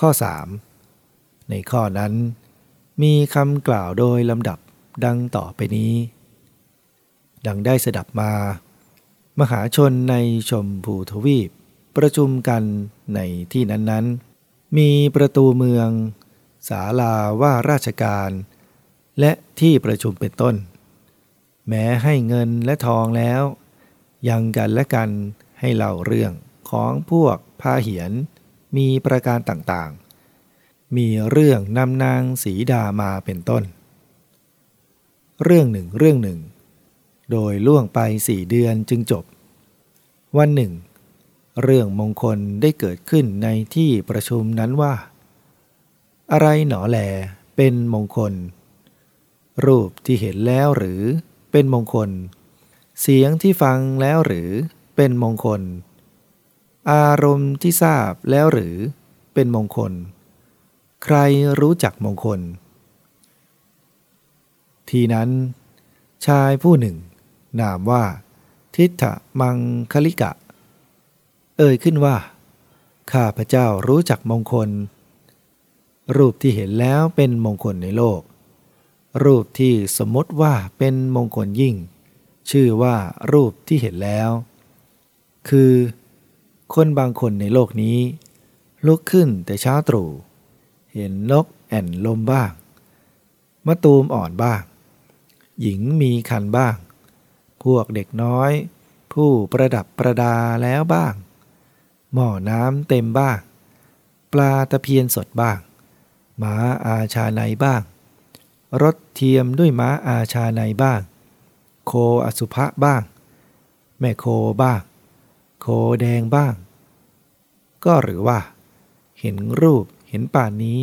ข้อ 3 ในข้อนั้น มีคำกล่าวโดยลำดับดังต่อไปนี้ ดังได้สดับมา มหาชนในชมพูทวีป ประชุมกันในที่นั้นๆ มีประตูเมือง ศาลาว่าราชการ และที่ประชุมเป็นต้น แม้ให้เงินและทองแล้ว ยังกันและกันให้เล่าเรื่องของพวกพาเหียน มีประการต่างๆ มีเรื่องนำนางสีดามาเป็นต้น เรื่องหนึ่งเรื่องหนึ่ง โดยล่วงไปสี่เดือนจึงจบ วันหนึ่ง เรื่องมงคลได้เกิดขึ้นในที่ประชุมนั้นว่า อะไรหนอแหลเป็นมงคล รูปที่เห็นแล้วหรือเป็นมงคล เสียงที่ฟังแล้วหรือเป็นมงคล อารมณ์ที่ทราบแล้วหรือเป็นมงคล ใครรู้จักมงคล ทีนั้น ชายผู้หนึ่ง นามว่า ทิฏฐมังคลิกะ เอ่ยขึ้นว่า ข้าพระเจ้ารู้จักมงคล รูปที่เห็นแล้วเป็นมงคลในโลก รูปที่สมมติว่าเป็นมงคลยิ่ง ชื่อว่ารูปที่เห็นแล้ว คือ คนบางคนในโลกนี้ ลุกขึ้นแต่เช้าตรู่เห็นนกแอ่นลมบ้างมะตูมอ่อนบ้าง หญิงมีคันบ้าง พวกเด็กน้อย ผู้ประดับประดาแล้วบ้าง หม้อน้ำเต็มบ้าง ปลาตะเพียนสดบ้าง ม้าอาชาในบ้าง รถเทียมด้วยม้าอาชาในบ้าง โคอสุภะบ้าง แม่โคบ้าง โคแดงบ้าง ก็หรือว่า เห็นรูปเห็นป่านนี้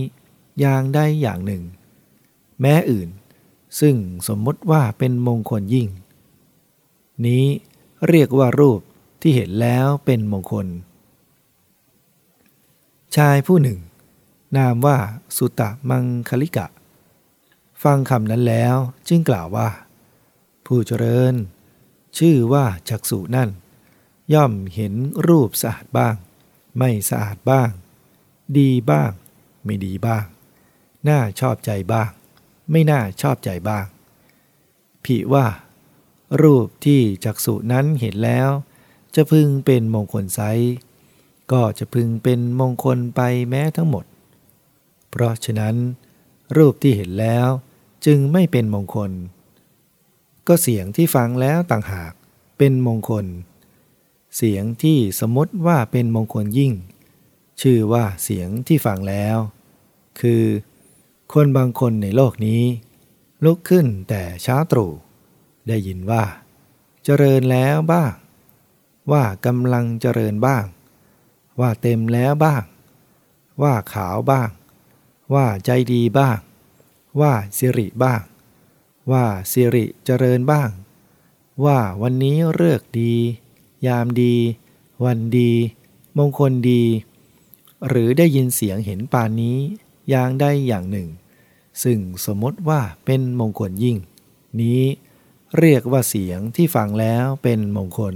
อย่างใดอย่างหนึ่ง แม้อื่น ซึ่งสมมติว่าเป็นมงคลยิ่ง นี้เรียกว่ารูปที่เห็นแล้วเป็นมงคล ชายผู้หนึ่ง นามว่าสุตะมังคลิกะ ฟังคำนั้นแล้วจึงกล่าวว่า ผู้เจริญ ชื่อว่าจักษุนั่น ย่อมเห็นรูปสะอาดบ้าง ไม่สะอาดบ้าง ดีบ้าง ไม่ดีบ้าง น่าชอบใจบ้าง ไม่น่าชอบใจบ้างผิว่า รูปที่จักษุนั้นเห็นแล้ว จะพึงเป็นมงคลไซก็จะพึงเป็นมงคลไปแม้ทั้งหมด เพราะฉะนั้น รูปที่เห็นแล้วจึงไม่เป็นมงคล ก็เสียงที่ฟังแล้วต่างหากเป็นมงคล เสียงที่สมมติว่าเป็นมงคลยิ่ง ชื่อว่าเสียงที่ฟังแล้ว คือ คนบางคนในโลกนี้ ลุกขึ้นแต่ช้าตรู่ ได้ยินว่า เจริญแล้วบ้าง ว่ากำลังเจริญบ้าง ว่าเต็มแล้วบ้าง ว่าขาวบ้าง ว่าใจดีบ้าง ว่าสิริบ้าง ว่าสิริเจริญบ้าง ว่าวันนี้เลือกดี ยามดี วันดี มงคลดี หรือได้ยินเสียงเห็นปานนี้ อย่างใดอย่างหนึ่ง ซึ่งสมมติว่าเป็นมงคลยิ่ง นี้เรียกว่าเสียงที่ฟังแล้วเป็นมงคล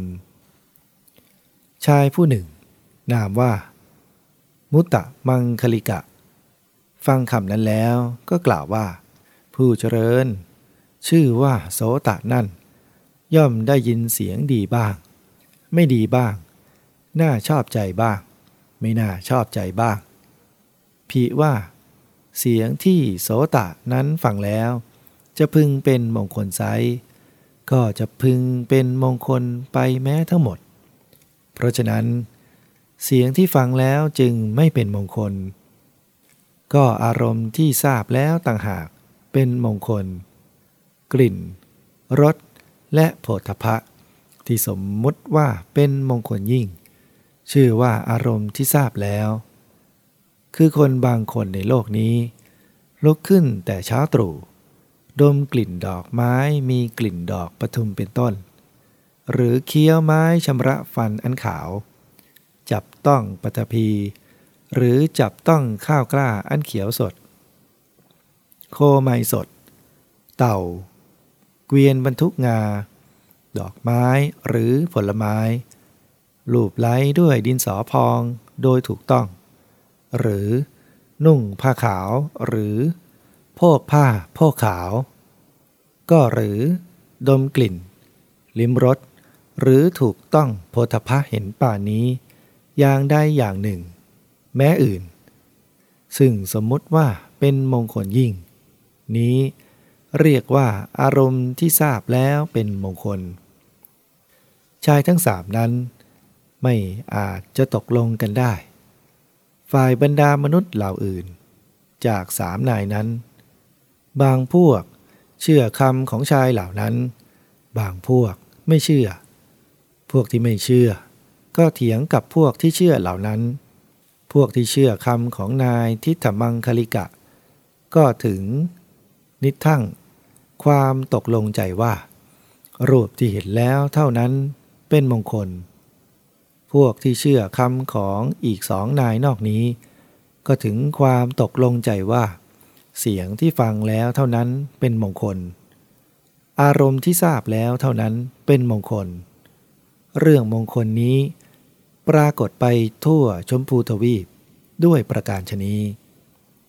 ชายผู้หนึ่ง นามว่า มุตตะมังคลิกะ ฟังคำนั้นแล้วก็กล่าวว่า ผู้เจริญ ชื่อว่าโสตะนั่น ย่อมได้ยินเสียงดีบ้าง ไม่ดีบ้าง น่าชอบใจบ้าง ไม่น่าชอบใจบ้างผีว่า เสียงที่โสตะนั้นฟังแล้ว จะพึงเป็นมงคลไซก็จะพึงเป็นมงคลไปแม้ทั้งหมด เพราะฉะนั้น เสียงที่ฟังแล้วจึงไม่เป็นมงคล ก็อารมณ์ที่ทราบแล้วต่างหากเป็นมงคล กลิ่นรสและโผฏฐะ ที่สมมุติว่าเป็นมงคลยิ่ง ชื่อว่าอารมณ์ที่ทราบแล้ว คือคนบางคนในโลกนี้ ลุกขึ้นแต่เช้าตรู่ดมกลิ่นดอกไม้มีกลิ่นดอกปทุมเป็นต้น หรือเคี้ยวไม้ชำระฟันอันขาว จับต้องปฐพี หรือจับต้องข้าวกล้าอันเขียวสด โคไมสด เต่า เกวียนบรรทุกงา ดอกไม้หรือผลไม้ ลูบไล้ด้วยดินสอพองโดยถูกต้อง หรือนุ่งผ้าขาวหรือโพกผ้าโพกขาว ก็หรือ ดมกลิ่น ลิ้มรสหรือถูกต้องโพธพะเห็นป่านี้ อย่างใดอย่างหนึ่ง แม้อื่น ซึ่งสมมติว่าเป็นมงคลยิ่ง นี้เรียกว่าอารมณ์ที่ทราบแล้วเป็นมงคล ชายทั้งสามนั้น ไม่อาจจะตกลงกันได้ ฝ่ายบรรดามนุษย์เหล่าอื่น จากสามนายนั้น บางพวกเชื่อคำของชายเหล่านั้น บางพวกไม่เชื่อ พวกที่ไม่เชื่อ ก็เถียงกับพวกที่เชื่อเหล่านั้น พวกที่เชื่อคำของนายทิฏฐมังคลิกะ ก็ถึง นิทั้งความตกลงใจว่า รูปที่เห็นแล้วเท่านั้น เป็นมงคล พวกที่เชื่อคำของอีกสองนายนอกนี้ ก็ถึงความตกลงใจว่า เสียงที่ฟังแล้วเท่านั้นเป็นมงคล อารมณ์ที่ทราบแล้วเท่านั้นเป็นมงคล เรื่องมงคลนี้ ปรากฏไปทั่วชมพูทวีปด้วยประการชนี้